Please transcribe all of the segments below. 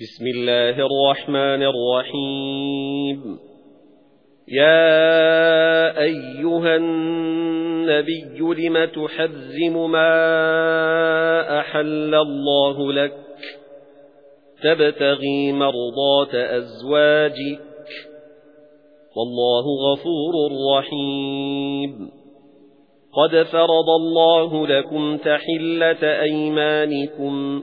بسم الله الرحمن الرحيم. يا أيها النبي لم تحزم ما أحل الله لك؟ تبتغي مرضات أزواجك. والله غفور رحيم. قد فرض الله لكم تحلة أيمانكم.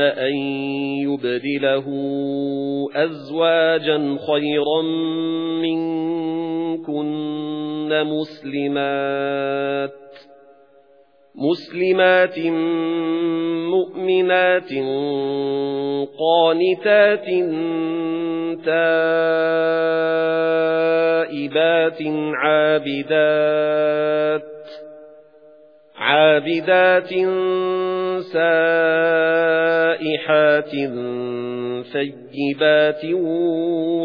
أَن يُبْدِلَهُ أَزْوَاجًا خَيْرًا مِنكُنَّ مُسْلِمَاتٍ مُسْلِمَاتٍ مُؤْمِنَاتٍ قَانِتَاتٍ تَائِبَاتٍ عَابِدَاتٍ عَابِدَاتٍ سَائِحَاتٍ ثَيِّبَاتٍ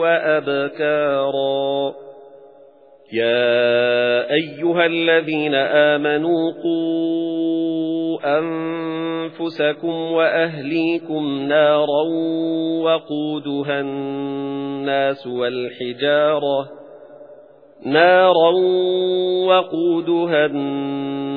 وَأَبْكَارًا. يَا أَيُّهَا الَّذِينَ آمَنُوا قُوا أَنفُسَكُمْ وَأَهْلِيكُمْ نَارًا وَقُودُهَا النَّاسُ وَالْحِجَارَةُ. نَارًا وَقُودُهَا النَّاسُ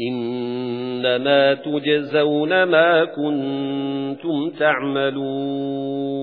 إنما تجزون ما كنتم تعملون